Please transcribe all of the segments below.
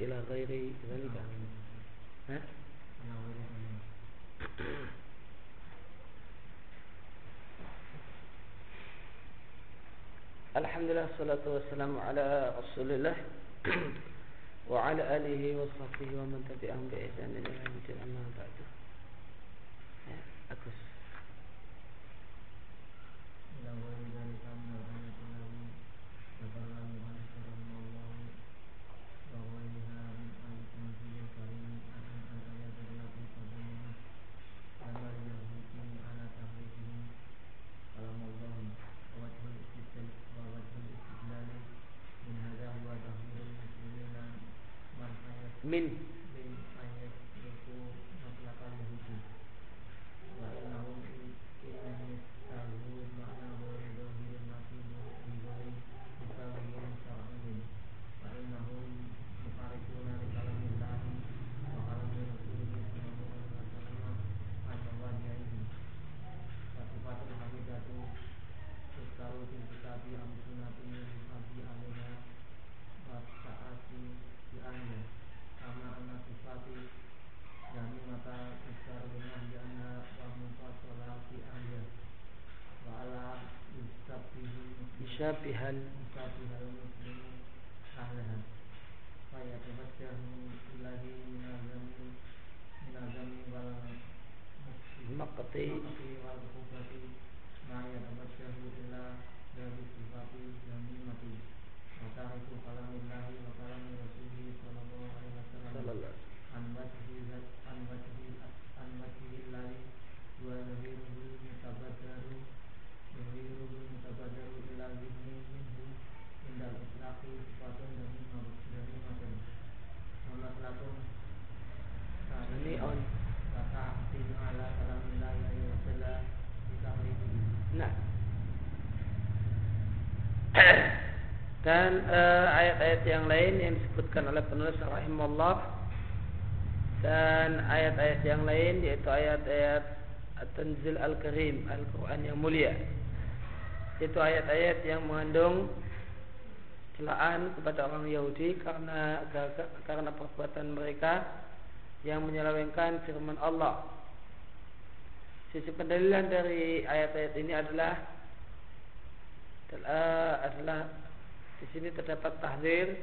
ila ghairi dzalika ha Alhamdulillah salatu wassalamu ala Rasulillah wa ala alihi wa sahbihi wa man tabi'ahum bi ihsan ila yaumil amma ba'du. Musyabihan musyabihan muslim ahlan fayatawajjahu ilahi minazami minazami wal maqti wal kubati ma yatawajjahu ila dari sifati jamimati wa tariku kalamillahi wa kalami rasulihi sallallahu alaihi wasallam an wajhi an wajhi an wajhi ilahi wa Nah. Dan eh, ayat-ayat yang lain yang disebutkan oleh penulis rahimahullah dan ayat-ayat yang lain yaitu ayat-ayat At-Tanzil Al-Karim, Al-Quran yang mulia. Itu ayat-ayat yang mengandung celaan kepada orang Yahudi karena karena perbuatan mereka yang menyelewengkan firman Allah Sisi pendalilan dari ayat-ayat ini adalah adalah di sini terdapat tahdir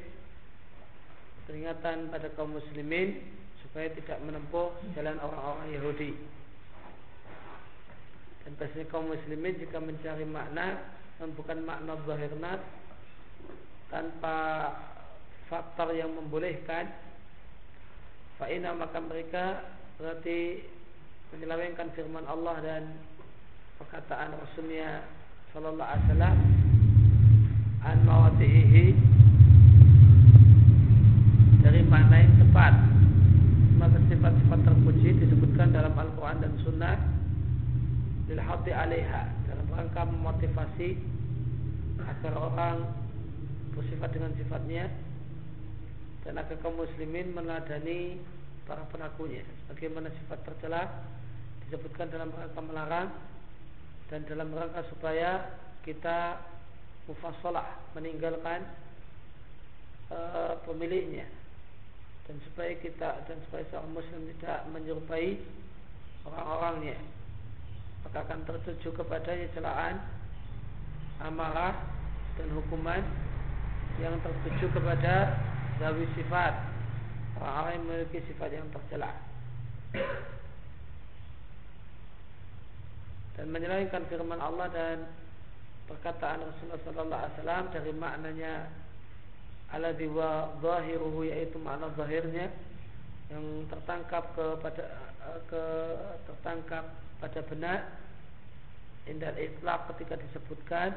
peringatan pada kaum muslimin supaya tidak menempuh jalan orang-orang Yahudi. Dan biasanya kaum muslimin jika mencari makna bukan makna zahir nas tanpa faktor yang membolehkan fa'ina maka mereka berarti menyelewengkan firman Allah dan perkataan Rasulnya Sallallahu Alaihi Wasallam an mawatihi dari makna yang tepat. Maka sifat-sifat terpuji disebutkan dalam Al-Quran dan Sunnah lilhati alaiha. Dalam rangka memotivasi agar orang bersifat dengan sifatnya dan agar kaum muslimin meneladani para pelakunya. Bagaimana sifat tercela disebutkan dalam rangka melarang dan dalam rangka supaya kita mufassalah meninggalkan uh, pemiliknya. Dan supaya kita dan supaya seorang muslim tidak menyerupai orang-orangnya maka akan tertuju kepadanya celaan amarah dan hukuman yang tertuju kepada zawi sifat. Orang-orang yang memiliki sifat yang tercela. Dan menyelewengkan firman Allah dan perkataan Rasulullah sallallahu alaihi wasallam dari maknanya alladzi wa zahiruhu yaitu makna zahirnya yang tertangkap kepada ke tertangkap pada benar indah itlaq ketika disebutkan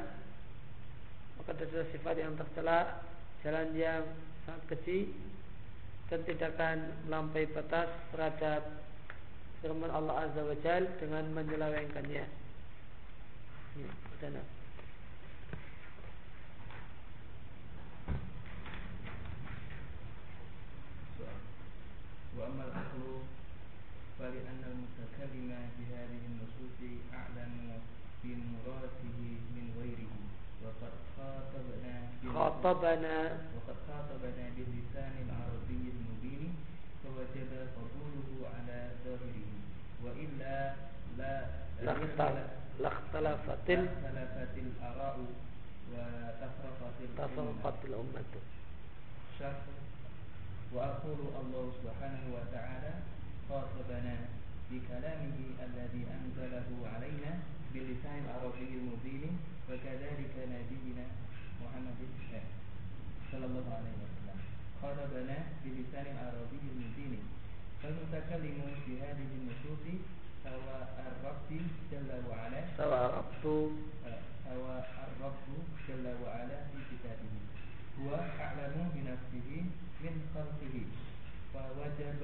maka ada sifat yang tercela jalan yang sangat kecil dan tidak akan melampaui batas terhadap firman Allah Azza wa Jal dengan menyelewengkannya. Ya, sana. وأما العقل فلأن المتكلم بهذه النصوص أعلم بمراده من غيره. وقد خاطبنا خاطبنا وقد خاطبنا باللسان العربي فوجب قبوله على ظاهره. وإلا لا لاختلفت لاختلفت الآراء وتفرقت تفرقت الأمة. شرح. وأقول الله سبحانه وتعالى خاطبنا بكلامه الذي أنزله علينا بلسان عربي مبين وكذلك نبينا محمد صلى الله عليه وسلم. خاطبنا بلسان عربي مبين فالمتكلم في هذه النصوص سواء الرب جل وعلا. سواء الرب. سواء الرب جل وعلا في كتابه. هو أعلم بنفسه من خلقه فوجب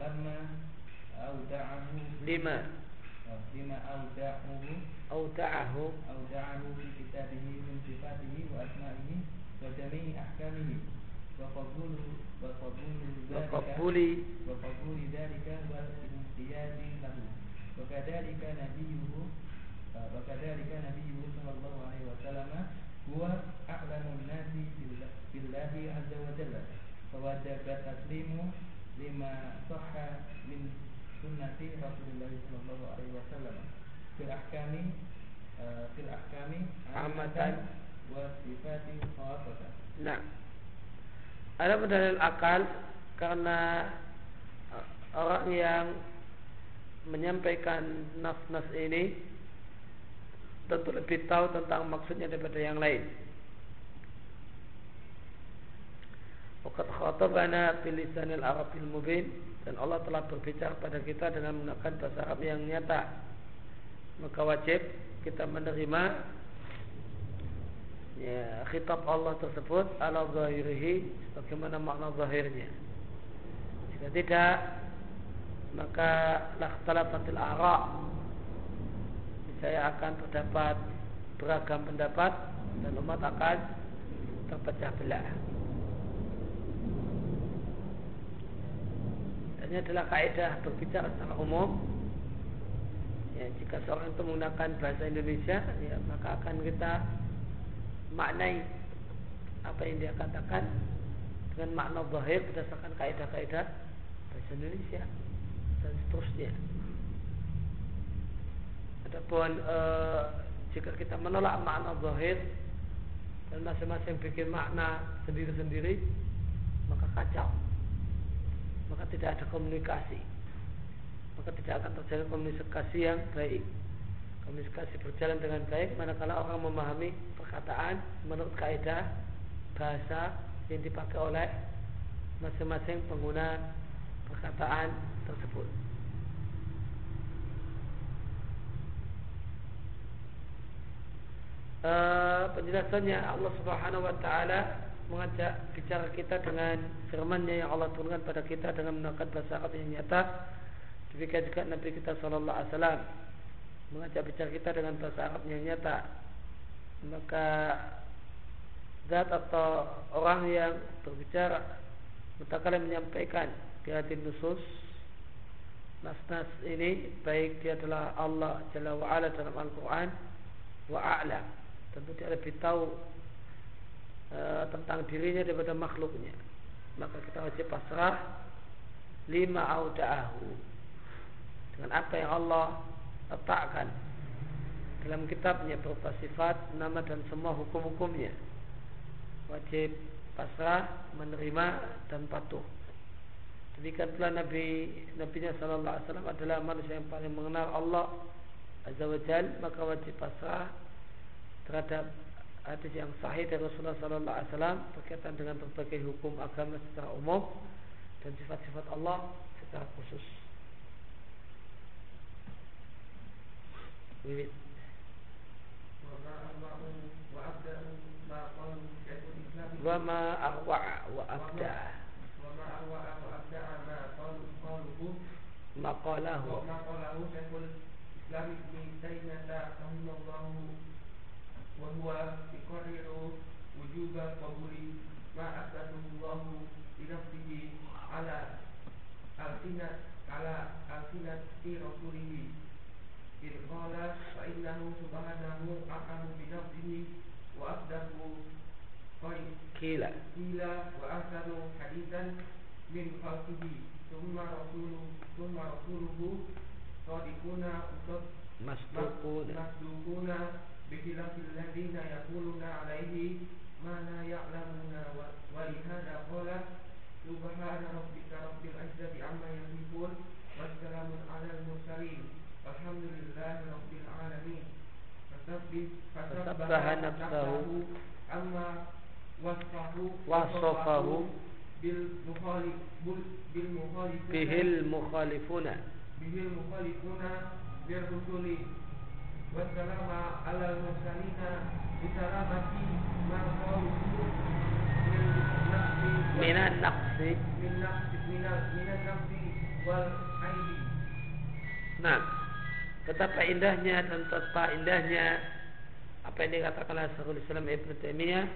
lama auda'ahu lima lima auda'ahu auda'ahu auda'ahu fi kitabihi min sifatihi wa asma'ihi wa jami'i ahkamihi wa qabulu wa qabulu wa qabuli wa qabuli dzalika wa ihtiyadi lahu wa kadzalika nabiyuhu wa kadzalika nabiyuhu sallallahu alaihi wasallam huwa a'lamun nasi billahi azza wa jalla fa wajaba taslimu lima sahha min sunnati Rasulullah sallallahu alaihi wasallam fil ahkami eh, fil ahkami amatan wa sifati khasatan. Nah. Ada dalil akal karena eh, orang yang menyampaikan nas-nas ini tentu lebih tahu tentang maksudnya daripada yang lain. Waqad khatabana bil lisanil arabil mubin dan Allah telah berbicara pada kita dengan menggunakan bahasa Arab yang nyata. Maka wajib kita menerima ya, khitab Allah tersebut ala zahirihi bagaimana makna zahirnya. Jika tidak maka lakhtalafatil ara saya akan terdapat beragam pendapat dan umat akan terpecah belah. Ini adalah kaidah berbicara secara umum. Ya, jika seorang itu menggunakan bahasa Indonesia, ya, maka akan kita maknai apa yang dia katakan dengan makna zahir berdasarkan kaidah-kaidah bahasa Indonesia dan seterusnya. Adapun e, jika kita menolak makna zahir dan masing-masing bikin makna sendiri-sendiri, maka kacau tidak ada komunikasi maka tidak akan terjadi komunikasi yang baik komunikasi berjalan dengan baik manakala orang memahami perkataan menurut kaidah bahasa yang dipakai oleh masing-masing pengguna perkataan tersebut. E, penjelasannya Allah Subhanahu wa taala mengajak bicara kita dengan firman-Nya yang Allah turunkan pada kita dengan menggunakan bahasa Arab yang nyata. Demikian juga Nabi kita Shallallahu Alaihi Wasallam mengajak bicara kita dengan bahasa Arab yang nyata. Maka zat atau orang yang berbicara mutakala menyampaikan di nusus nas-nas ini baik dia adalah Allah Jalla wa ala dalam Al-Quran wa a'lam tentu dia lebih tahu e, tentang dirinya daripada makhluknya. Maka kita wajib pasrah lima auda'ahu. Dengan apa yang Allah letakkan dalam kitabnya berupa sifat, nama dan semua hukum-hukumnya. Wajib pasrah, menerima dan patuh. Demikian pula Nabi Nabi Sallallahu Alaihi Wasallam adalah manusia yang paling mengenal Allah Azza wa Jal, maka wajib pasrah terhadap hadis yang sahih dari Rasulullah Sallallahu Alaihi Wasallam berkaitan dengan berbagai hukum agama secara umum dan sifat-sifat Allah secara khusus. Wiwit. Wa ma arwa wa abda. Maqalahu. Maqalahu Syekhul Islam Ibn Taimiyah rahimahullahu وهو يقرر وجوب قبول ما أثبته الله بنفسه على ألسنة على ألسنة رسوله إذ قال فإنه سبحانه أعلم بنفسه وأصدق قيل Kila. قيل وأحسن حديثا min khalqihi thumma rasuluhu thumma rasuluhu sadiquna usad masdukuna بخلاف الذين يقولون عليه ما لا يعلمون. ولهذا قال سبحان ربك رب العزة عما يصفون والسلام على المرسلين والحمد لله رب العالمين. فسبح نفسه عما وصفه وصفه بالمخالفون. به المخالفون. به المخالفون للرسل. Mursalina bisalamati ma qalu min nafsi nafsi minal minan nafsi wal aidi Nah, betapa indahnya dan betapa indahnya apa yang dikatakan oleh Syekhul Islam Ibn Taimiyah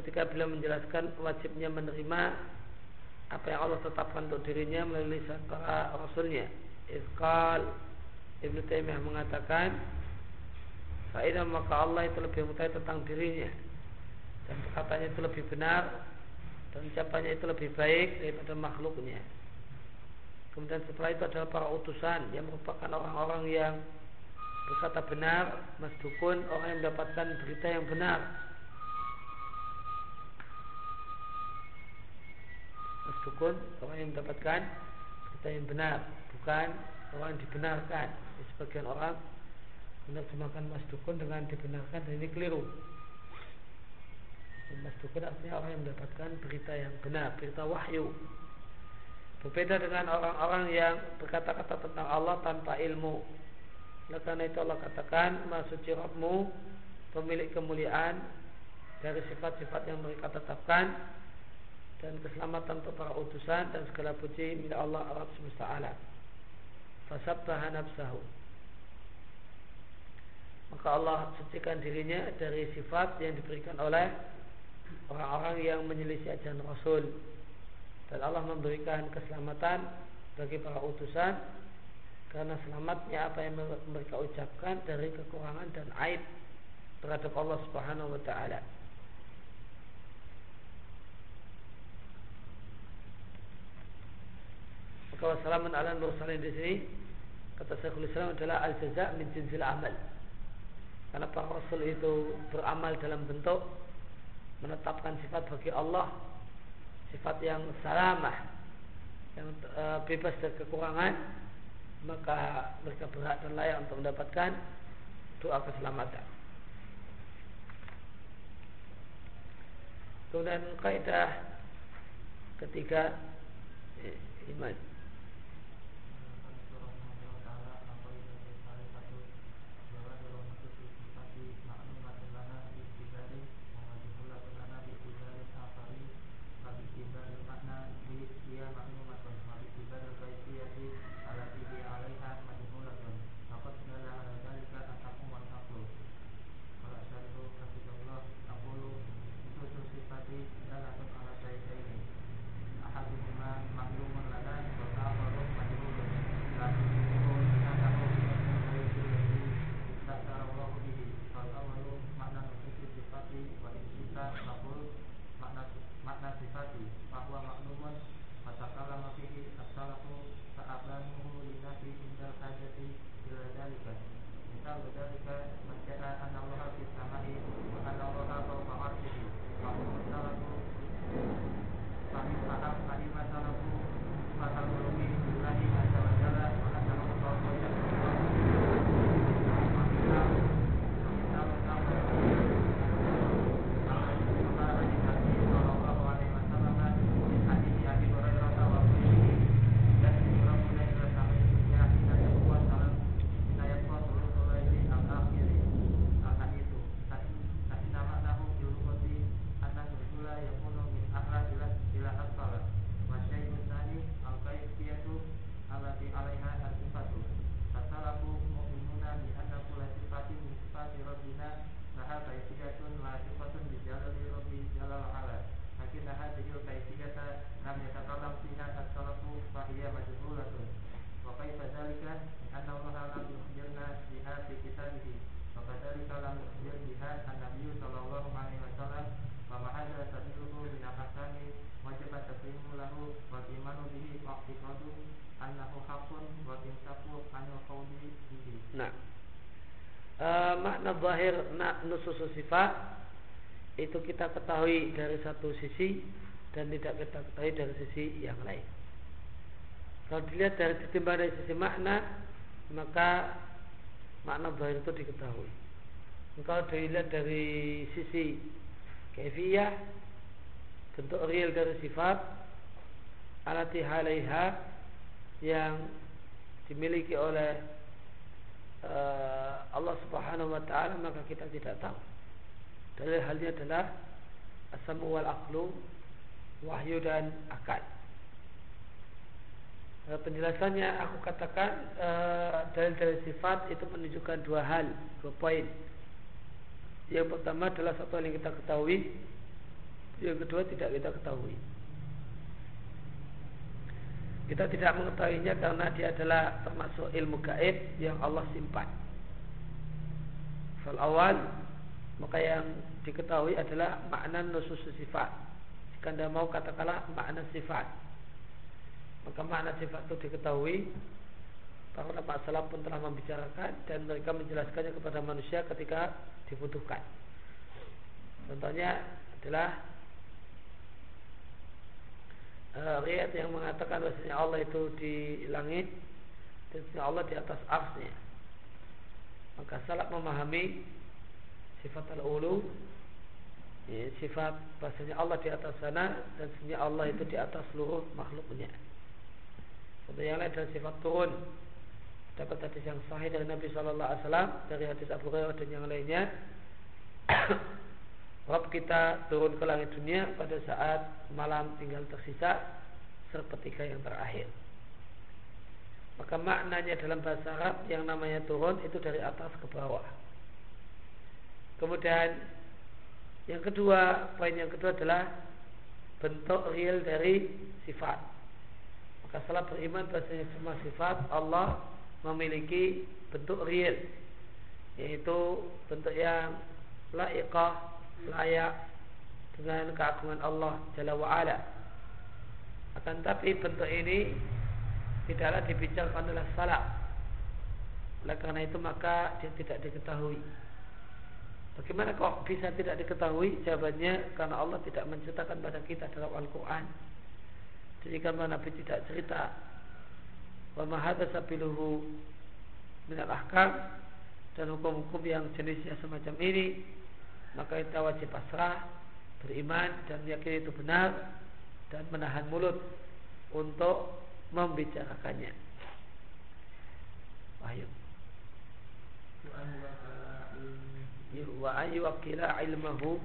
ketika beliau menjelaskan wajibnya menerima apa yang Allah tetapkan untuk dirinya melalui para rasulnya. Iskal Ibn Taimiyah mengatakan Fa'idah maka Allah itu lebih mengetahui tentang dirinya dan perkataannya itu lebih benar dan ucapannya itu lebih baik daripada makhluknya. Kemudian setelah itu adalah para utusan yang merupakan orang-orang yang berkata benar, mas dukun, orang yang mendapatkan berita yang benar. Mas dukun, orang yang mendapatkan berita yang benar, bukan orang yang dibenarkan. Di sebagian orang menerjemahkan mas dukun dengan dibenarkan dan ini keliru. Mas dukun artinya orang yang mendapatkan berita yang benar, berita wahyu. Berbeda dengan orang-orang yang berkata-kata tentang Allah tanpa ilmu. Oleh karena itu Allah katakan, Masuci Rabbimu, pemilik kemuliaan dari sifat-sifat yang mereka tetapkan dan keselamatan untuk para utusan dan segala puji milik Allah Arab semesta alam. Fasabbaha nafsahu. Maka Allah sucikan dirinya dari sifat yang diberikan oleh orang-orang yang menyelisih ajaran Rasul dan Allah memberikan keselamatan bagi para utusan karena selamatnya apa yang mereka ucapkan dari kekurangan dan aib terhadap Allah Subhanahu wa taala. Maka wassalamun ala mursalin di sini kata Syekhul Islam adalah al jaza min jinsil amal. Karena para rasul itu beramal dalam bentuk menetapkan sifat bagi Allah sifat yang salamah yang e, bebas dari kekurangan maka mereka berhak dan layak untuk mendapatkan doa keselamatan. Kemudian kaidah ketiga iman. Nusus sifat itu kita ketahui dari satu sisi dan tidak kita ketahui dari sisi yang lain. Kalau dilihat dari ketimbang dari sisi makna, maka makna zahir itu diketahui. Kalau dilihat dari sisi kefiyah, bentuk real dari sifat, alati halaiha yang dimiliki oleh uh, Allah Subhanahu wa taala maka kita tidak tahu. Dalil halnya adalah asamu wal aklu wahyu dan akal. Eh, penjelasannya aku katakan uh, dalil-dalil sifat itu menunjukkan dua hal, dua poin. Yang pertama adalah satu yang kita ketahui, yang kedua tidak kita ketahui. Kita tidak mengetahuinya karena dia adalah termasuk ilmu gaib yang Allah simpan. Fal awal maka yang diketahui adalah makna nusus sifat. Jika anda mau katakanlah makna sifat. Maka makna sifat itu diketahui Para ulama salaf pun telah membicarakan dan mereka menjelaskannya kepada manusia ketika dibutuhkan. Contohnya adalah uh, riat yang mengatakan bahwasanya Allah itu di langit dan Allah di atas arsnya. Maka salaf memahami sifat al-ulu ya, sifat bahasanya Allah di atas sana dan sebenarnya Allah itu di atas seluruh makhluknya. Contoh yang lain adalah sifat turun. Dapat hadis yang sahih dari Nabi Wasallam dari hadis Abu Hurairah dan yang lainnya. Rob kita turun ke langit dunia pada saat malam tinggal tersisa sepertiga yang terakhir. Maka maknanya dalam bahasa Arab yang namanya turun itu dari atas ke bawah. Kemudian yang kedua, poin yang kedua adalah bentuk real dari sifat. Maka salah beriman bahasanya semua sifat Allah memiliki bentuk real yaitu bentuk yang laikah, layak dengan keagungan Allah Jalla wa'ala akan tapi bentuk ini tidaklah dibicarakan oleh salaf oleh karena itu maka dia tidak diketahui Bagaimana kok bisa tidak diketahui? Jawabannya karena Allah tidak menceritakan pada kita dalam Al-Quran. Jadi kalau Nabi tidak cerita wa mahadha sabiluhu minal ahkam dan hukum-hukum yang jenisnya semacam ini maka kita wajib pasrah beriman dan meyakini itu benar dan menahan mulut untuk membicarakannya. Wahyu wa yuwakkila ilmahu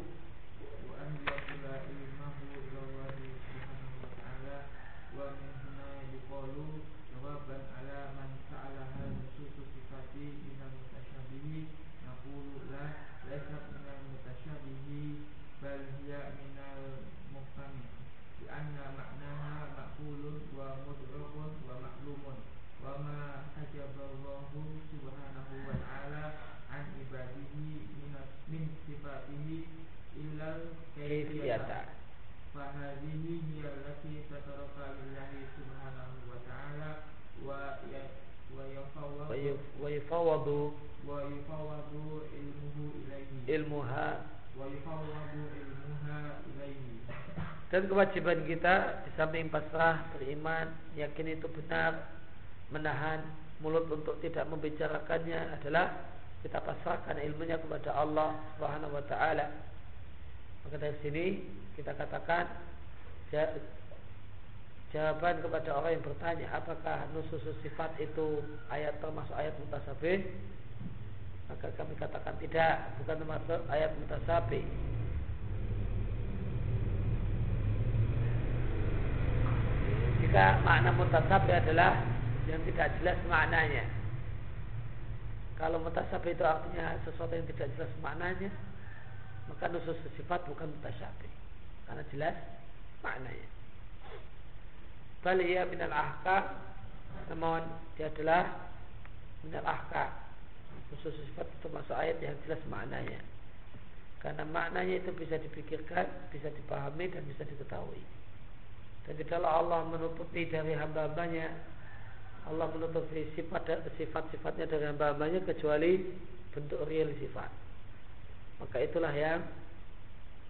yafawwadu wa yafawwadu ilmuhu ilaihi ilmuha wa yafawwadu ilmuha ilaihi dan kewajiban kita di samping pasrah beriman yakin itu benar menahan mulut untuk tidak membicarakannya adalah kita pasrahkan ilmunya kepada Allah Subhanahu wa taala. Maka dari sini kita katakan jawaban kepada orang yang bertanya apakah nusus sifat itu ayat termasuk ayat mutasabih maka kami katakan tidak bukan termasuk ayat mutasabih jika makna mutasabih adalah yang tidak jelas maknanya kalau mutasyabih itu artinya sesuatu yang tidak jelas maknanya, maka nusus sifat bukan mutasyabih. Karena jelas maknanya. Baliya minal ahkam namun dia adalah minal ahkam nusus sifat itu masuk ayat yang jelas maknanya Karena maknanya itu bisa dipikirkan, bisa dipahami dan bisa diketahui. Dan kalau Allah menutupi dari hamba-hambanya Allah menutupi sifat sifat-sifatnya dari hamba-hambanya kecuali bentuk real sifat. Maka itulah yang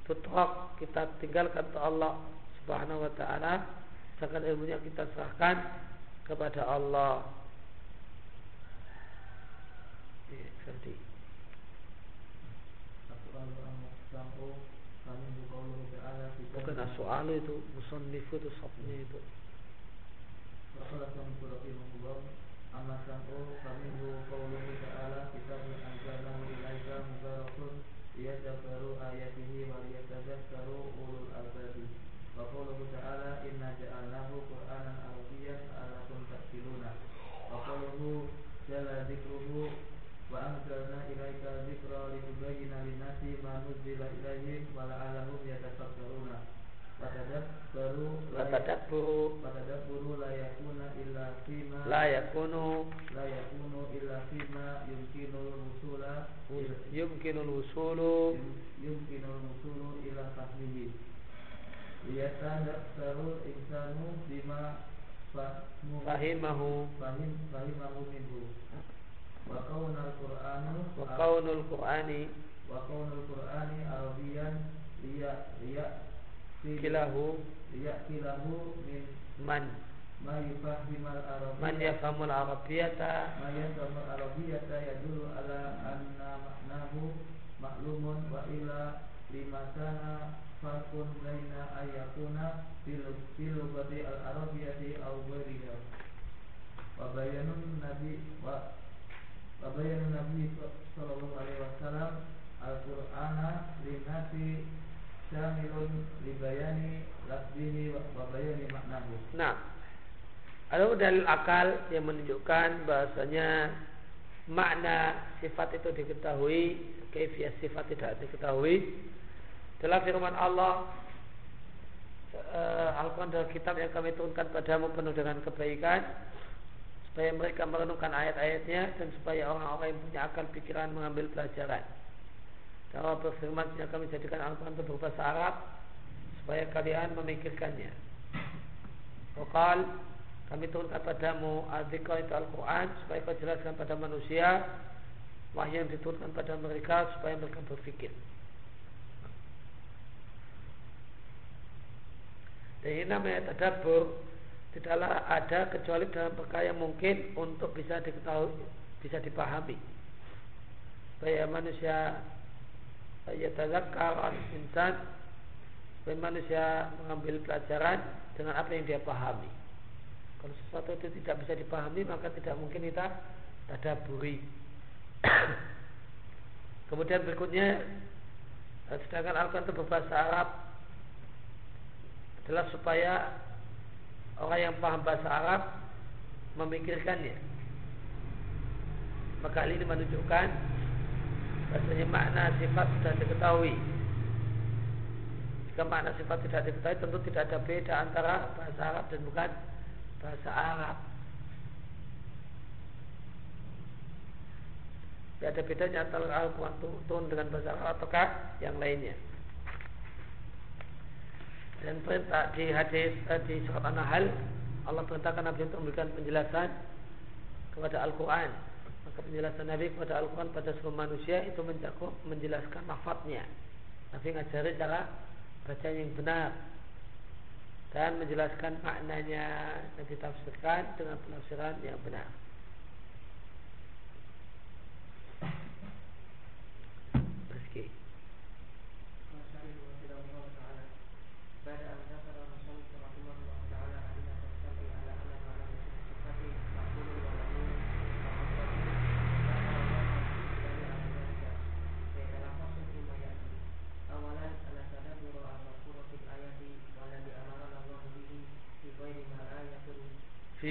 tutrok kita tinggalkan ke Allah Subhanahu wa taala sedangkan ilmunya kita serahkan kepada Allah. Ya, seperti bukan as-soal itu musannif itu sopnya itu. Amma sam'u faminhu qawluhu ta'ala kitabun anzalnahu ilaika mubarakun Watadabburu Watadabburu la yakuna illa fima La yakunu. La yakunu illa fima yumkinul wusula Yumkinul wusulu Yumkinul wusulu ila fahmihi Liyatadabbaru insanu bima Fahimahu. Fahim, Fahimahu minhu. Wa kaunal Qur'anu Wa kaunul Qur'ani Wa kaunul Qur'ani Arabiyan Liya Liya kilahu ya kilahu min man. Ma yufahimal arabiyyata man yafhamul arabiyyata ma yafhamul arabiyyata yadullu ala anna maknahu maklumun wa illa lima kana farqun baina ayakuna fil lughati al arabiyyati aw ghairiha wa bayanun nabi wa wa bayanun nabi sallallahu alaihi wasallam al qur'ana linasi Nah, ada dalil akal yang menunjukkan bahasanya makna sifat itu diketahui, kaifiah sifat tidak diketahui. Dalam firman Allah uh, Al-Quran adalah kitab yang kami turunkan padamu penuh dengan kebaikan supaya mereka merenungkan ayat-ayatnya dan supaya orang-orang yang punya akal pikiran mengambil pelajaran. Allah berfirman yang kami jadikan Al-Quran itu berbahasa Arab supaya kalian memikirkannya. Wakal kami turunkan padamu adzikr itu Al-Quran supaya kau jelaskan pada manusia wahyu yang diturunkan pada mereka supaya mereka berpikir. Dan ini namanya tadabur tidaklah ada kecuali dalam perkara yang mungkin untuk bisa diketahui, bisa dipahami. Supaya manusia yatadzakkar al-insan supaya manusia mengambil pelajaran dengan apa yang dia pahami. Kalau sesuatu itu tidak bisa dipahami maka tidak mungkin kita tadaburi. Kemudian berikutnya sedangkan Al-Quran itu berbahasa Arab adalah supaya orang yang paham bahasa Arab memikirkannya. Maka ini menunjukkan Bahasanya makna sifat sudah diketahui. Jika makna sifat tidak diketahui Tentu tidak ada beda antara bahasa Arab dan bukan bahasa Arab. Tidak ada bedanya antara Al-Quran turun dengan bahasa Arab ataukah yang lainnya. Dan perintah di hadis eh, di surat An-Nahl Allah perintahkan Nabi untuk memberikan penjelasan kepada Al-Quran penjelasan Nabi kepada Al-Quran pada seluruh manusia itu mencakup menjelaskan lafadznya. Nabi ngajari cara baca yang benar dan menjelaskan maknanya dan ditafsirkan dengan penafsiran yang benar.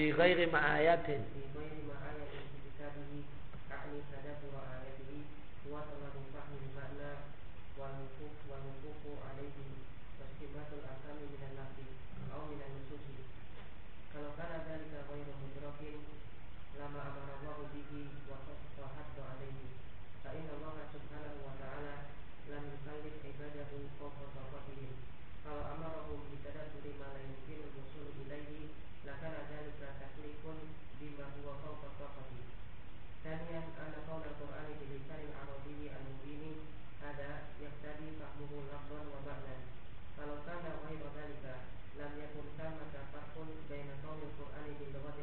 bi ghairi ma'ayatin. Kalau amarahum bisa datu lima lain mungkin musul ilaihi lakana dalika taklifun bima huwa fawqa taqati Tanian anna qawla Qur'an di lisanil arabiyyi al-mubini Hada yaktadi fahmuhu lakban wa Kalau kana wahi wa dalika Lam yakun sama tafakun Baina qawli Qur'an di lakati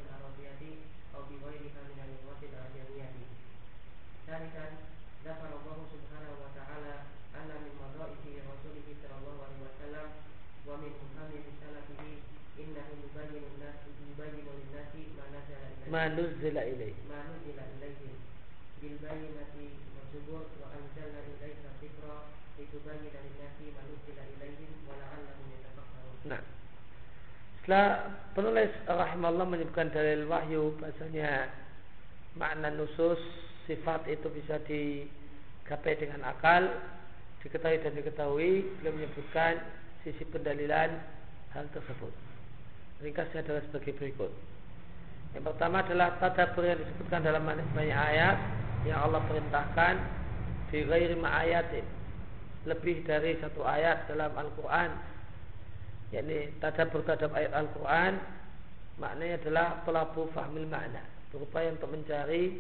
manuzila ilaih manuzila ilaih bil bayyinati wa zubur wa anzalna ilaika dzikra litubayyana lin-nasi ma nuzila ilaihim wa la'allahum nah. Setelah penulis rahimahullah menyebutkan dalil wahyu bahasanya makna nusus sifat itu bisa digapai dengan akal diketahui dan diketahui beliau menyebutkan sisi pendalilan hal tersebut. Ringkasnya adalah sebagai berikut yang pertama adalah tadabur yang disebutkan dalam banyak ayat yang Allah perintahkan di ghairi ayatin. Lebih dari satu ayat dalam Al-Quran. Yakni tadabur terhadap ayat Al-Quran maknanya adalah pelabu fahmil makna. Berupaya untuk mencari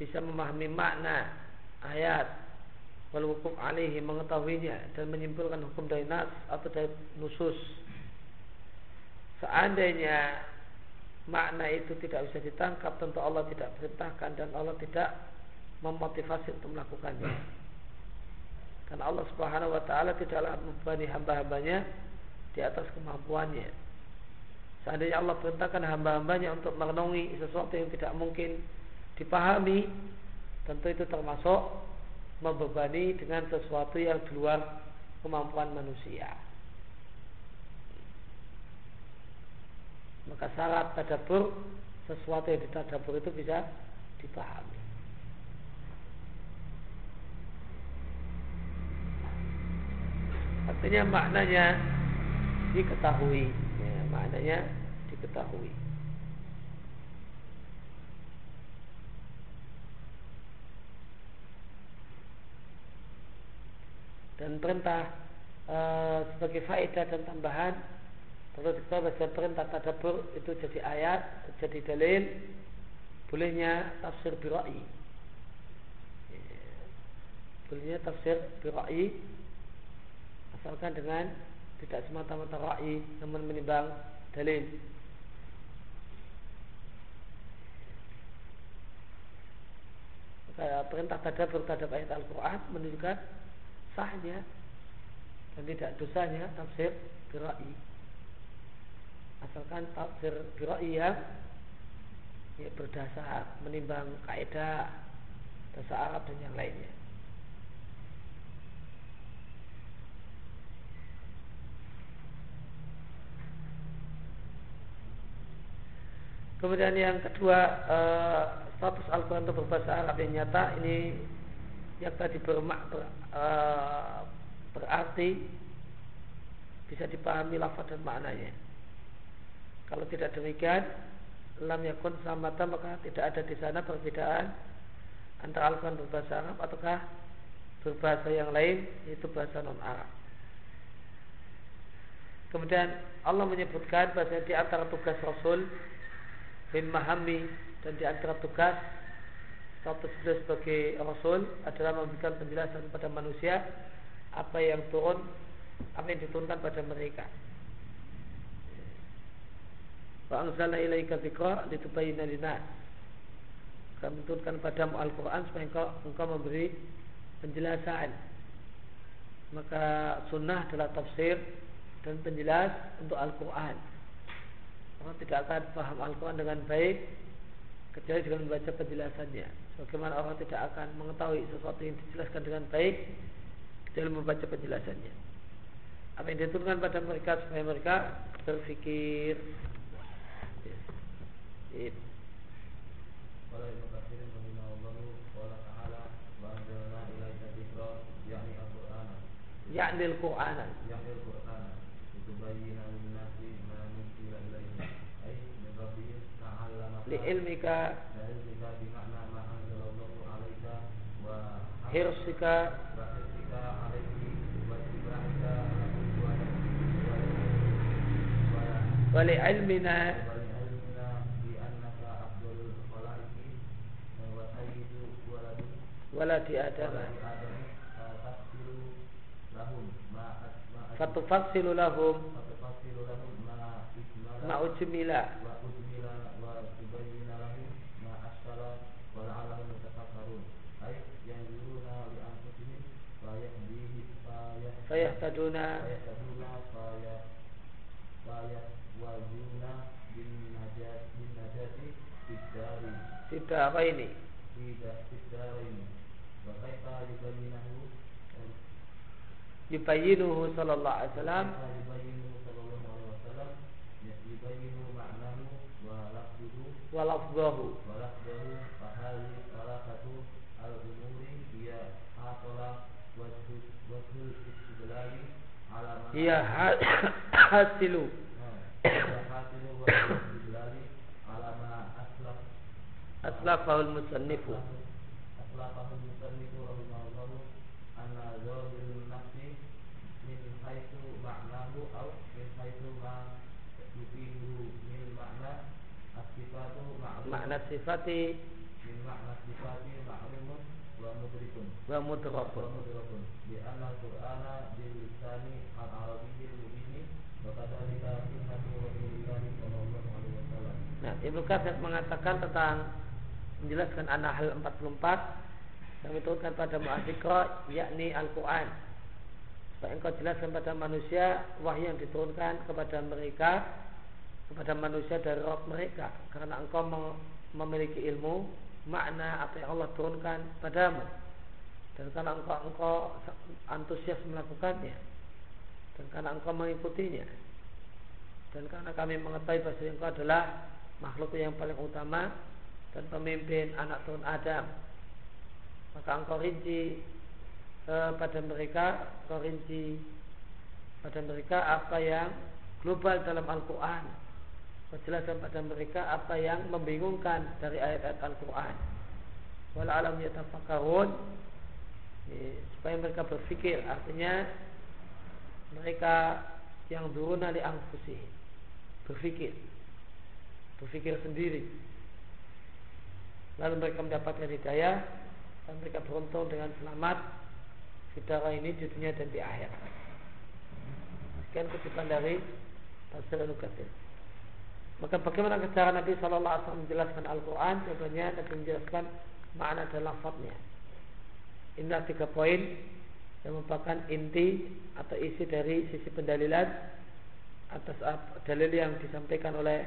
bisa memahami makna ayat. Wal wukuf alaihi mengetahuinya dan menyimpulkan hukum dari nas atau dari nusus. Seandainya makna itu tidak bisa ditangkap tentu Allah tidak perintahkan dan Allah tidak memotivasi untuk melakukannya karena Allah subhanahu wa ta'ala tidaklah membebani hamba-hambanya di atas kemampuannya seandainya Allah perintahkan hamba-hambanya untuk merenungi sesuatu yang tidak mungkin dipahami tentu itu termasuk membebani dengan sesuatu yang di luar kemampuan manusia. Maka syarat tadabur sesuatu yang ditadabur itu bisa dipahami. Artinya maknanya diketahui, ya, maknanya diketahui. dan perintah e, sebagai faedah dan tambahan perlu kita baca perintah tadabur itu jadi ayat jadi dalil bolehnya tafsir birai. Bolehnya tafsir birai asalkan dengan tidak semata-mata ra'i namun menimbang dalil. Perintah tadabur terhadap ayat Al-Quran menunjukkan sahnya dan tidak dosanya tafsir birai asalkan tafsir birai yang ya, berdasar menimbang kaidah bahasa Arab dan yang lainnya Kemudian yang kedua eh, status Al-Quran itu berbahasa Arab yang nyata ini yang tadi bermak, ber, uh, berarti bisa dipahami lafaz dan maknanya. Kalau tidak demikian, lam yakun samata maka tidak ada di sana perbedaan antara Al-Quran berbahasa Arab ataukah berbahasa yang lain yaitu bahasa non Arab. Kemudian Allah menyebutkan bahasa di antara tugas Rasul bin Mahami dan di antara tugas status beliau sebagai Rasul adalah memberikan penjelasan pada manusia apa yang turun, apa yang diturunkan pada mereka. Wa anzalna ilaika dzikra litubayyana linnas. Kami turunkan padamu Al-Qur'an supaya engkau, engkau memberi penjelasan. Maka sunnah adalah tafsir dan penjelas untuk Al-Quran. Orang tidak akan paham Al-Quran dengan baik kecuali dengan membaca penjelasannya. Bagaimana orang tidak akan mengetahui sesuatu yang dijelaskan dengan baik dalam membaca penjelasannya. Apa yang diturunkan pada mereka supaya mereka berpikir. It. Qala Ibnu Katsir rahimahullahu qala ta'ala wa anzalna ilaika dzikra ya'ni Al-Qur'an, Ya'ni Al-Qur'an, Ya'ni al-Qur'ana. Litubayyana lin-nasi ma nuzila ilaihim. Ai ma anzalallahu 'alaika wa hirsika. 'alaihi wa wa li ilmina. wala diadalah fatufassilu lahum. Ma'ujmila. Fayahtaduna. Fayahtaduna bin najati ini? Wa kaifa yubayyinahu yubayyinuhu sallallahu alaihi wasallam kaifa yubayyinuhu sallallahu alaihi wasallam yubayyinu ma'nahu wa lafzuhu wa lafzahu wa lafzuhu fa hadhihi salahatu al-umuri hiya hasala wajhul wajhul istidlali ala ma hiya hasilu hasilu wajhul istidlali ala ma aslaf aslafahul musannifu aslafahu musannifu rahimahullahu anna zawirun nafsi min haitsu ma'nahu aw min haitsu ma yufidu min makna as-sifatu ma'lum makna sifati min makna sifati ma'lumun wa mudrikun wa wa mudrakun mudrakun bi anna al-qur'ana bil lisani al-arabiyyi mubin wa kadzalika sunnatu rasulillah sallallahu alaihi wasallam. Nah, Ibnu Katsir mengatakan tentang menjelaskan An-Nahl 44 yang diturunkan pada Mu'adzikra yakni Al-Quran. Supaya engkau jelaskan pada manusia wahyu yang diturunkan kepada mereka kepada manusia dari roh mereka. Karena engkau mem- memiliki ilmu makna apa yang Allah turunkan padamu. Dan karena engkau engkau antusias melakukannya. Dan karena engkau mengikutinya. Dan karena kami mengetahui bahwa engkau adalah makhluk yang paling utama dan pemimpin anak turun Adam. Maka engkau rinci eh, pada mereka engkau rinci pada mereka apa yang global dalam Al-Quran Engkau jelaskan pada mereka apa yang membingungkan dari ayat-ayat Al-Quran. Wal alam yatafakkarun. Eh, supaya mereka berpikir artinya mereka yang duruna li anfusihim. Berpikir berpikir sendiri. Lalu mereka mendapatkan hidayah dan mereka beruntung dengan selamat. Di dalam ini di dunia dan di akhir sekian kutipan dari Tafsir Al-Qasim maka bagaimana cara Nabi Shallallahu Alaihi Wasallam menjelaskan Al-Quran? Contohnya Nabi menjelaskan makna dan lafadznya. Ini tiga poin yang merupakan inti atau isi dari sisi pendalilan atas dalil yang disampaikan oleh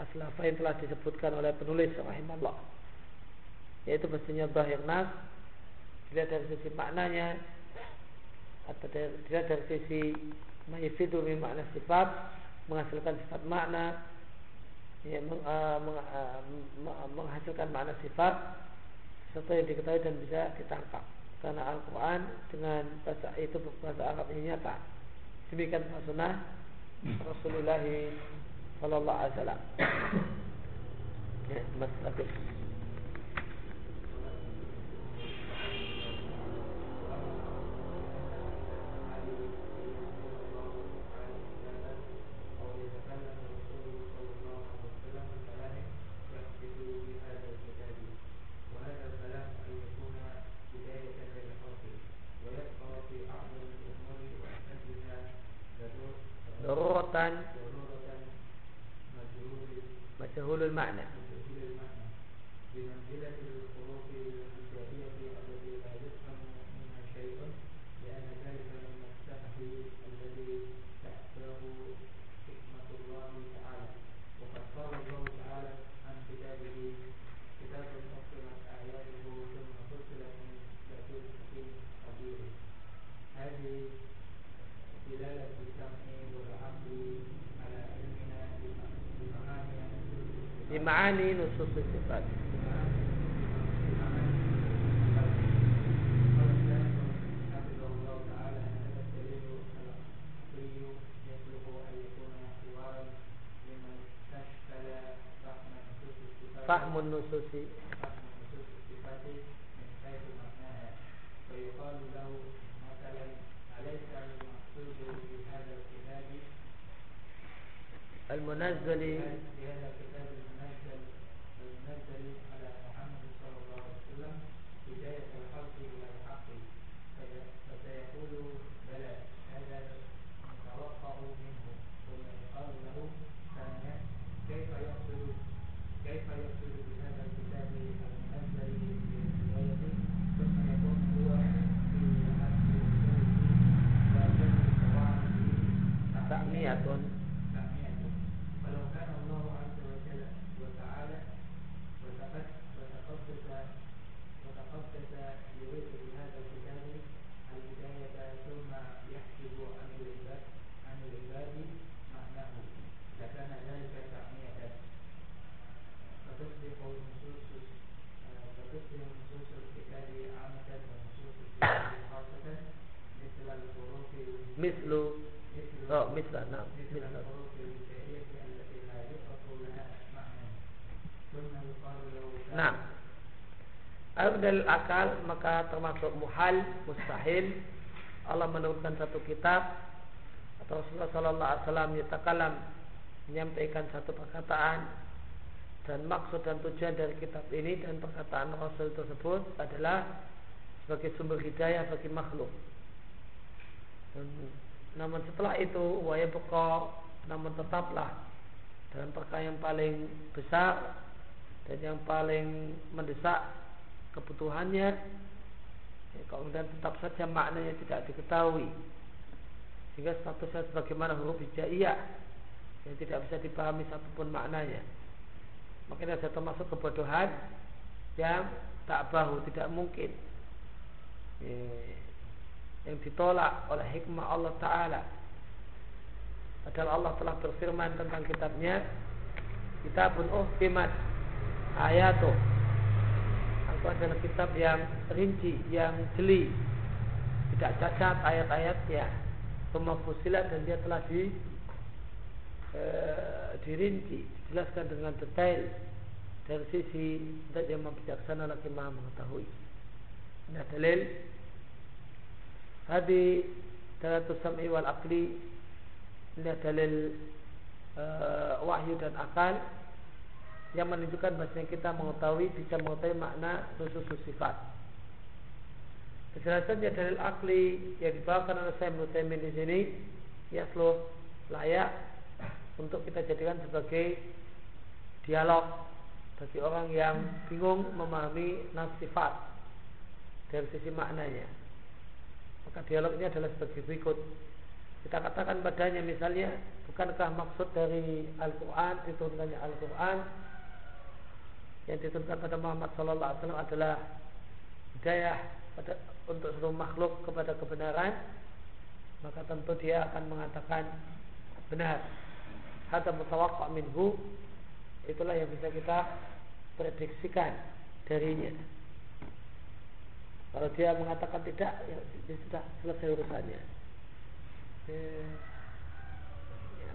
aslafa yang telah disebutkan oleh penulis rahimahullah. Yaitu pastinya bahir nas dilihat dari sisi maknanya atau dilihat dari sisi mayifidu makna sifat menghasilkan sifat makna ya, meng, uh, meng, uh, meng- menghasilkan makna sifat sesuatu yang diketahui dan bisa ditangkap. Karena Al-Quran dengan bahasa itu bahasa Arab ini nyata. Demikian sunnah Rasulullah Sallallahu Alaihi Wasallam. Ya, Mas Agus فهم النصوص. فيقال له مثلا أليس المقصود بهذا الكتاب المنزل Okay معنى ثم يقال له Nah. Air dalil akal maka termasuk muhal, mustahil Allah menurunkan satu kitab atau Rasulullah Sallallahu Alaihi Wasallam yatakalam menyampaikan satu perkataan dan maksud dan tujuan dari kitab ini dan perkataan Rasul tersebut adalah sebagai sumber hidayah bagi makhluk. Dan, namun setelah itu waya beko namun tetaplah dalam perkara yang paling besar dan yang paling mendesak kebutuhannya ya, kemudian tetap saja maknanya tidak diketahui. Sehingga statusnya sebagaimana huruf hijaiyah yang tidak bisa dipahami satupun maknanya. Makanya ada termasuk kebodohan yang tak bahu tidak mungkin. Ya, yang ditolak oleh hikmah Allah Ta'ala padahal Allah telah berfirman tentang kitabnya kitabun uhkimat ayatuh itu adalah kitab yang rinci, yang jeli, tidak cacat ayat-ayatnya. Semua fusilat dan dia telah di e, dirinci, dijelaskan dengan detail dari sisi dat yang bijaksana lagi maha mengetahui. Ini dalil Hadi dalatul sam'i wal akli Ini dalil e, wahyu dan akal yang menunjukkan bahasanya kita mengetahui bisa mengetahui makna nusus sifat. Kejelasannya dalil akli yang dibawakan oleh saya Nutaimin di sini ya slow layak untuk kita jadikan sebagai dialog bagi orang yang bingung memahami nas sifat dari sisi maknanya. Maka dialog ini adalah sebagai berikut. Kita katakan padanya misalnya, bukankah maksud dari Al-Quran, diturunkannya Al-Quran yang diturunkan pada Muhammad Sallallahu Alaihi Wasallam adalah hidayah pada, untuk seluruh makhluk kepada kebenaran maka tentu dia akan mengatakan benar hadza mutawaqqa minhu itulah yang bisa kita prediksikan darinya kalau dia mengatakan tidak ya, ya sudah selesai urusannya. Eh,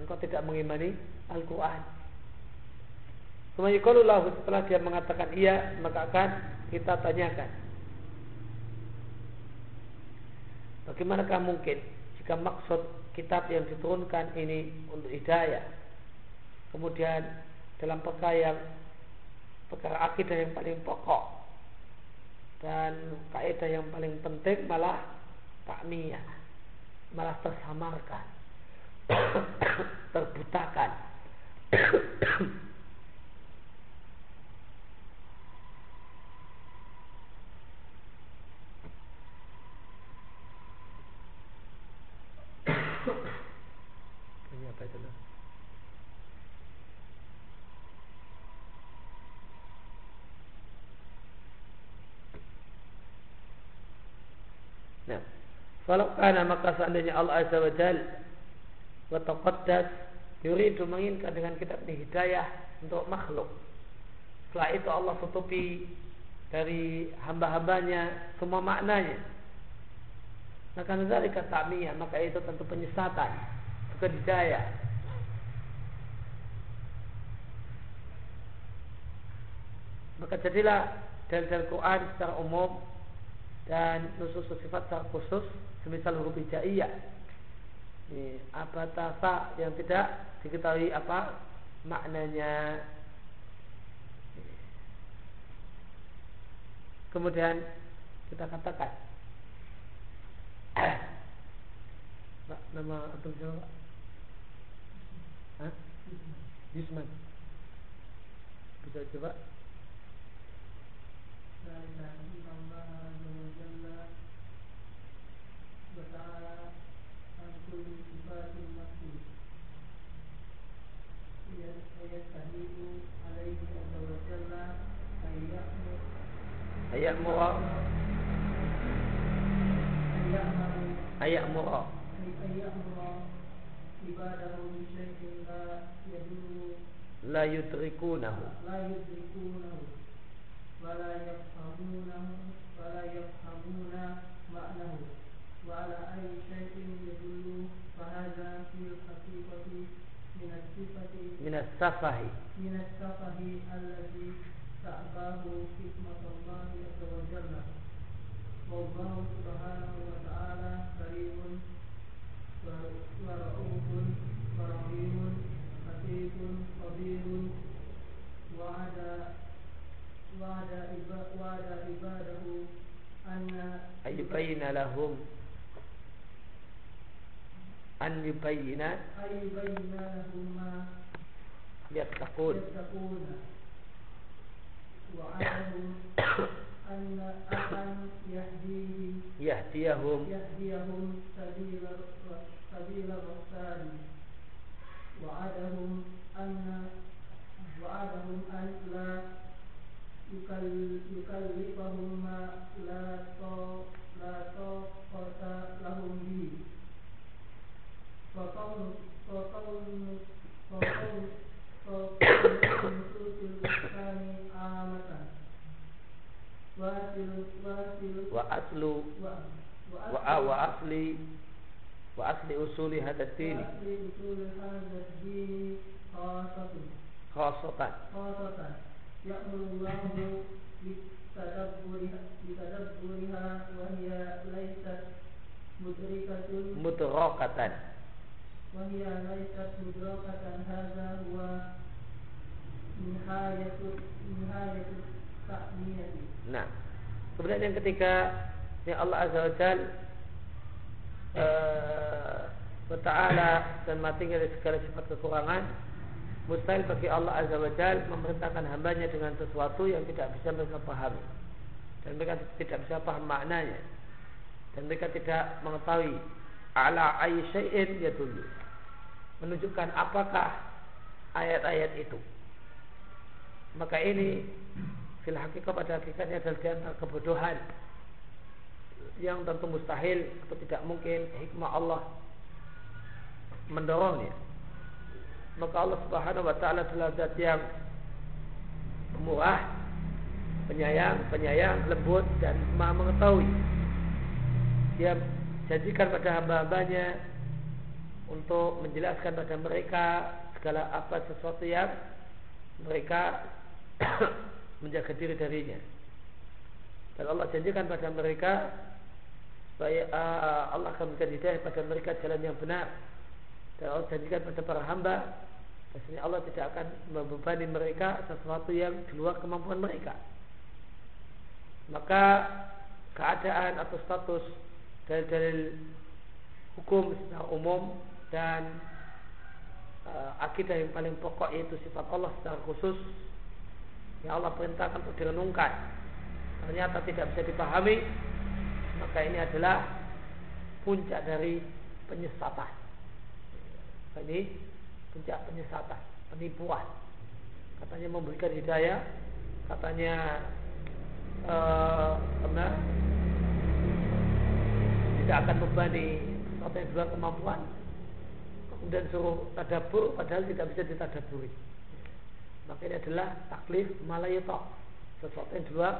engkau tidak mengimani Al-Quran. Kemudian setelah dia mengatakan iya, maka akan kita tanyakan. Bagaimanakah mungkin jika maksud kitab yang diturunkan ini untuk hidayah, kemudian dalam perkara yang perkara akidah yang paling pokok dan kaidah yang paling penting malah takmiyah, malah tersamarkan, terbutakan. Ini apa itu? Nah, kalau karena maka seandainya Allah Azza wa Jal wa taqaddas yuridu menginginkan dengan kitab ini hidayah untuk makhluk. Setelah itu Allah tutupi dari hamba-hambanya semua maknanya. Maka dari kata maka itu tentu penyesatan, bukan hidayah. Maka jadilah dalil-dalil Quran secara umum dan nusus bersifat secara khusus semisal huruf hijaiyah ini abatasa yang tidak diketahui apa maknanya kemudian kita katakan Pak, nama antum siapa Pak? Hah? Yusman Bisa coba? Bisa coba? Ya'mura ayamura la yudrikunahu la yudrikunahu. Wala yafhamunahu wala yafhamuna ma'nahu wa ala ayyi shay'in yadullu fahadha fil haqiqati min as-sifati min as-safahi min as-safahi alladhi ta'bahu hikmatullah azza wa jalla والله سبحانه وتعالى كريم ورؤوف ورحيم لطيف خبير وعد وعد وعد عباده أن أن يبين لهم أن يبين أن يبين لهم ما يتقون. يتقون. وعدهم yahdiyahum. Yahdiyahum sabila sabila rasali wa'adahum anna wa'adahum an la yukallifahum ma la to la to kota lahum bi. Wa qawlu wa qawlu wa qawlu wa aslu. Wa wa asli. Wa asli usuli hadad din khasatan. Khasatan. Ya'murullahu bitadabburiha wa hiya laysat mudrikatun mudrakatan. Wa hiya laysat mudrakatan. Hadha huwa nihayatu nihayatu Nah, kemudian yang ketiga ini Allah Azza wa Jal uh, Ta'ala dan matinya dari segala sifat kekurangan mustahil bagi Allah Azza wa Jal memerintahkan hambanya dengan sesuatu yang tidak bisa mereka pahami. Dan mereka tidak bisa paham maknanya. Dan mereka tidak mengetahui ala aisyin ya dulu menunjukkan apakah ayat-ayat itu. Maka ini fil hakikat pada hakikatnya adalah di antara kebodohan yang tentu mustahil atau tidak mungkin hikmah Allah mendorongnya maka Allah Subhanahu wa taala adalah zat yang murah, penyayang, penyayang, lembut dan Maha mengetahui. Dia janjikan pada hamba-hambanya untuk menjelaskan pada mereka segala apa sesuatu yang mereka menjaga diri darinya. Dan Allah janjikan pada mereka supaya uh, Allah akan memberikan hidayah pada mereka jalan yang benar. Dan Allah janjikan pada para hamba Bahasanya Allah tidak akan membebani mereka sesuatu yang di luar kemampuan mereka. Maka keadaan atau status dari dalil hukum secara umum dan uh, akidah yang paling pokok yaitu sifat Allah secara khusus yang Allah perintahkan untuk direnungkan. Ternyata tidak bisa dipahami maka ini adalah puncak dari penyesatan. Ini puncak penyesatan penipuan. Katanya memberikan hidayah katanya uh, tidak akan membani sesuatu yang kemampuan kemudian suruh tadabur padahal tidak bisa ditadaburi maka ini adalah taklif malayotok sesuatu yang di luar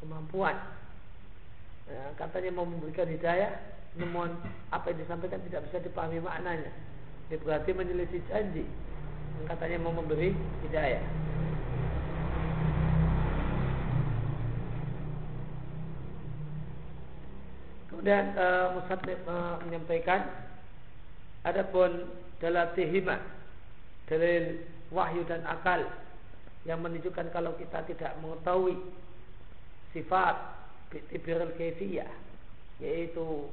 kemampuan. Ya, katanya mau memberikan hidayah namun apa yang disampaikan tidak bisa dipahami maknanya. Ini berarti menyelisih janji. Yang katanya mau memberi hidayah. Kemudian uh, Musatib uh, menyampaikan Adapun dalatihima dalil wahyu dan akal yang menunjukkan kalau kita tidak mengetahui sifat bitibirul kaifiyah yaitu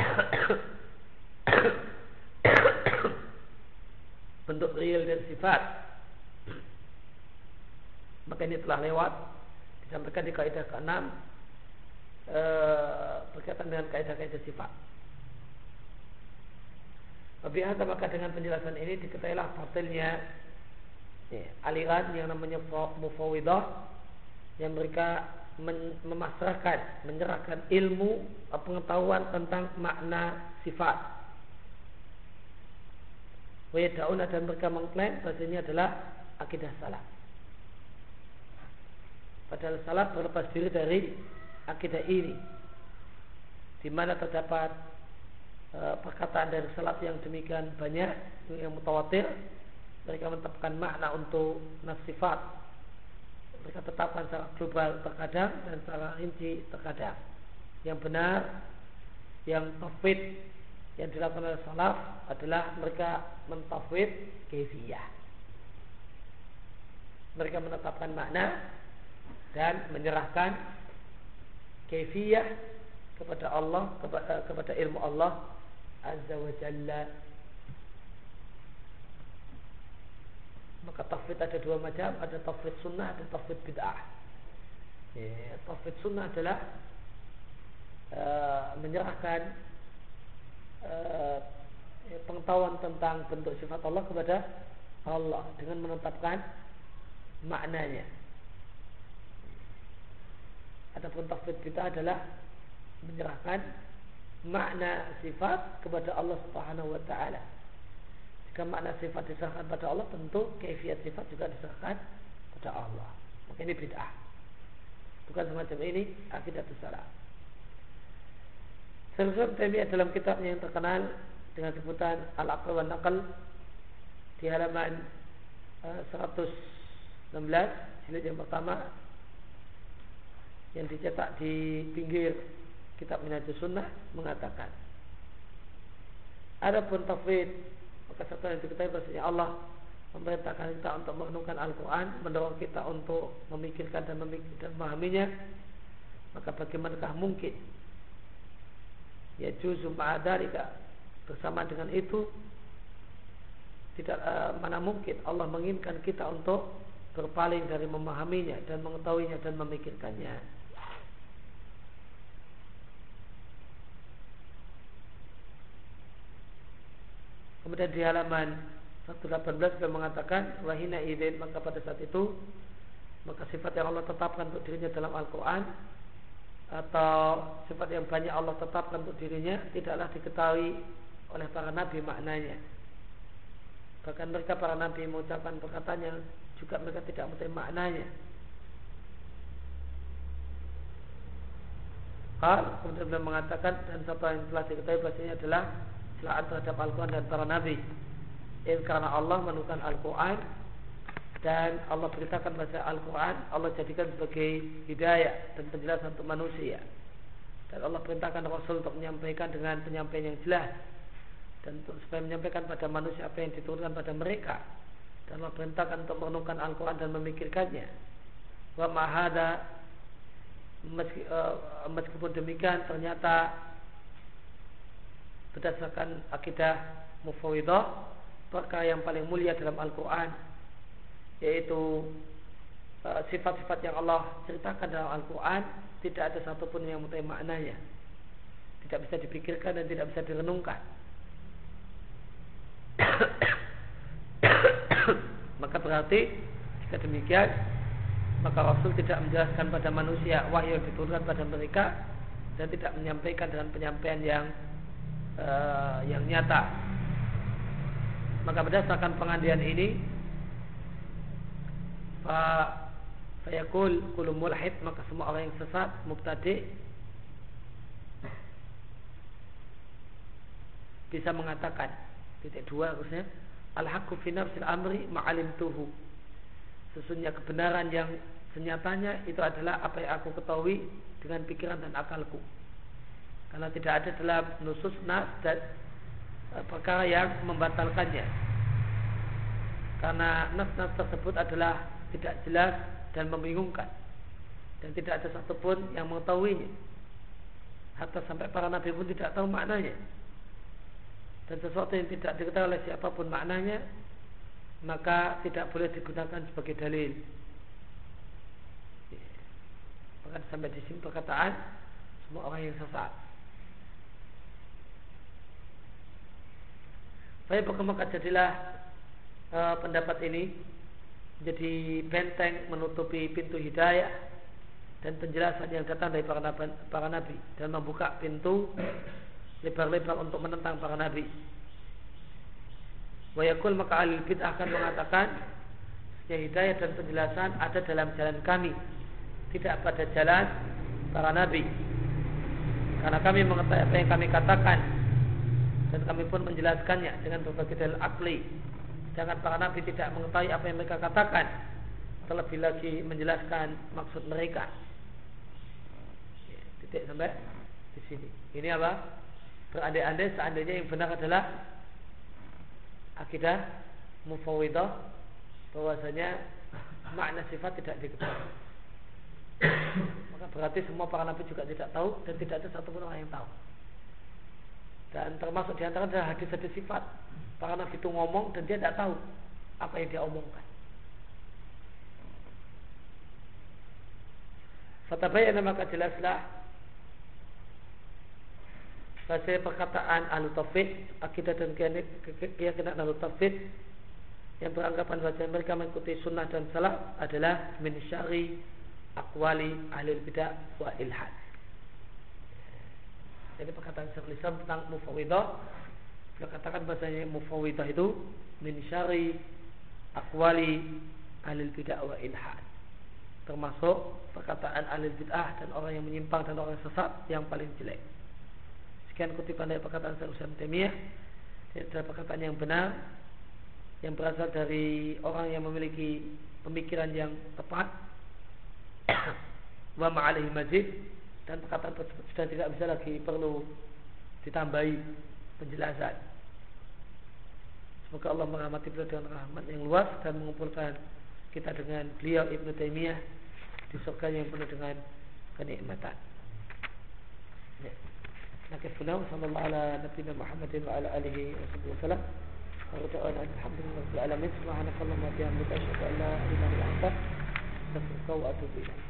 bentuk real dan sifat. Maka ini telah lewat disampaikan di kaidah ke-6 e, berkaitan dengan kaidah-kaidah sifat Lebih maka dengan penjelasan ini diketahuilah batilnya ya, aliran yang namanya mufawidah yang mereka memasrahkan, menyerahkan ilmu pengetahuan tentang makna sifat. Wayadauna dan mereka mengklaim ini adalah akidah salah. Padahal salah berlepas diri dari akidah ini. Di mana terdapat perkataan dari salaf yang demikian banyak yang mutawatir mereka menetapkan makna untuk nasifat. Mereka tetapkan secara global terkadang dan secara rinci terkadang. Yang benar yang tafwid yang dilakukan oleh salaf adalah mereka mentafwid keifiyah mereka menetapkan makna dan menyerahkan keifiyah kepada Allah kepada, kepada ilmu Allah azza wa jalla Maka tafwid ada dua macam, ada tafwid sunnah, ada tafwid bid'ah. Ya, tafwid sunnah adalah uh, menyerahkan uh, pengetahuan tentang bentuk sifat Allah kepada Allah dengan menetapkan maknanya. Adapun tafwid bid'ah adalah menyerahkan makna sifat kepada Allah Subhanahu wa taala jika makna sifat diserahkan pada Allah, tentu kefiat sifat juga diserahkan pada Allah. Maka ini bid'ah. Bukan semacam ini akidah salah. Syaikhul Taimiyah dalam kitabnya yang terkenal dengan sebutan Al-Aql wa Naql di halaman uh, 116 jilid yang pertama yang dicetak di pinggir kitab Minhajus Sunnah mengatakan. Adapun tafwid maka setelah itu kita bahasanya Allah memerintahkan kita untuk merenungkan Al-Quran mendorong kita untuk memikirkan dan memikir dan memahaminya maka bagaimanakah mungkin? Ya juzu ma'adarika bersama dengan itu tidak uh, mana mungkin Allah menginginkan kita untuk berpaling dari memahaminya dan mengetahuinya dan memikirkannya Kemudian di halaman 118 beliau mengatakan wahina idin maka pada saat itu maka sifat yang Allah tetapkan untuk dirinya dalam Al-Quran atau sifat yang banyak Allah tetapkan untuk dirinya tidaklah diketahui oleh para nabi maknanya. Bahkan mereka para nabi mengucapkan perkataan yang juga mereka tidak mengetahui maknanya. Hal kemudian beliau mengatakan dan satu yang telah diketahui bahasanya adalah celaan terhadap Al-Quran dan para Nabi. Ini karena Allah menukar Al-Quran dan Allah beritakan bahasa Al-Quran Allah jadikan sebagai hidayah dan penjelasan untuk manusia. Dan Allah perintahkan Rasul untuk menyampaikan dengan penyampaian yang jelas dan untuk supaya menyampaikan pada manusia apa yang diturunkan pada mereka. Dan Allah perintahkan untuk merenungkan Al-Quran dan memikirkannya. Wa mahada eh, meskipun demikian ternyata berdasarkan akidah mufawidah perkara yang paling mulia dalam Al-Quran yaitu uh, sifat-sifat yang Allah ceritakan dalam Al-Quran tidak ada satupun yang mengetahui maknanya. Tidak bisa dipikirkan dan tidak bisa direnungkan. Maka berarti jika demikian maka Rasul tidak menjelaskan pada manusia wahyu yang diturunkan pada mereka dan tidak menyampaikan dengan penyampaian yang uh, yang nyata. Maka berdasarkan pengandian ini fa fayakul kullu mulhid maka semua orang yang sesat mubtadi bisa mengatakan titik dua harusnya al haqqu fi nafsil amri ma'alim tuhu sesungguhnya kebenaran yang senyatanya itu adalah apa yang aku ketahui dengan pikiran dan akalku karena tidak ada dalam nusus nas dan e, perkara yang membatalkannya. Karena nas-nas tersebut adalah tidak jelas dan membingungkan. Dan tidak ada satupun yang mengetahuinya. Hatta sampai para nabi pun tidak tahu maknanya. Dan sesuatu yang tidak diketahui oleh siapa pun maknanya maka tidak boleh digunakan sebagai dalil. Bahkan sampai di sini perkataan semua orang yang sesat Baik maka jadilah e, pendapat ini jadi benteng menutupi pintu hidayah dan penjelasan yang datang dari para nabi, para nabi dan membuka pintu lebar-lebar untuk menentang para nabi. Wayakul maka ahli bid'ah akan mengatakan ya hidayah dan penjelasan ada dalam jalan kami, tidak pada jalan para nabi. Karena kami mengetahui apa yang kami katakan dan kami pun menjelaskannya dengan berbagai dalil akli. Sedangkan para nabi tidak mengetahui apa yang mereka katakan, terlebih lagi menjelaskan maksud mereka titik sampai di sini. Ini apa? Berandai-andai seandainya yang benar adalah akidah mufawidah bahwasanya makna sifat tidak diketahui. Maka berarti semua para nabi juga tidak tahu dan tidak ada satupun orang yang tahu. Dan termasuk di antara adalah hadis-hadis sifat. Para nabi itu ngomong dan dia tidak tahu apa yang dia omongkan. Fatabayana maka jelaslah bahasa perkataan ahlu tauhid akidah dan keyakinan ahlu tauhid yang beranggapan bahwa mereka mengikuti sunnah dan salaf adalah min syari akwali ahli bidah wa ilhad jadi perkataan Syekhul Islam tentang mufawidah beliau katakan bahasanya mufawidah itu min syari akwali ahli bidah wa ilhad. Termasuk perkataan ahli bid'ah dan orang yang menyimpang dan orang sesat yang paling jelek. Sekian kutipan dari perkataan Syekh Temiyah Ini adalah perkataan yang benar Yang berasal dari orang yang memiliki pemikiran yang tepat. Wa ma'alihi mazid Dan perkataan tersebut sudah tidak bisa lagi perlu ditambahi penjelasan Semoga Allah merahmati beliau dengan rahmat yang luas dan mengumpulkan kita dengan beliau Ibnu Taimiyah di surga yang penuh dengan kenikmatan. Ya. نكف هنا وصلى الله على نبينا محمد وعلى آله وصحبه وسلم ودعوانا الحمد لله رب العالمين سبحانك اللهم وبحمدك أشهد أن لا إله إلا أنت أستغفرك وأتوب إليك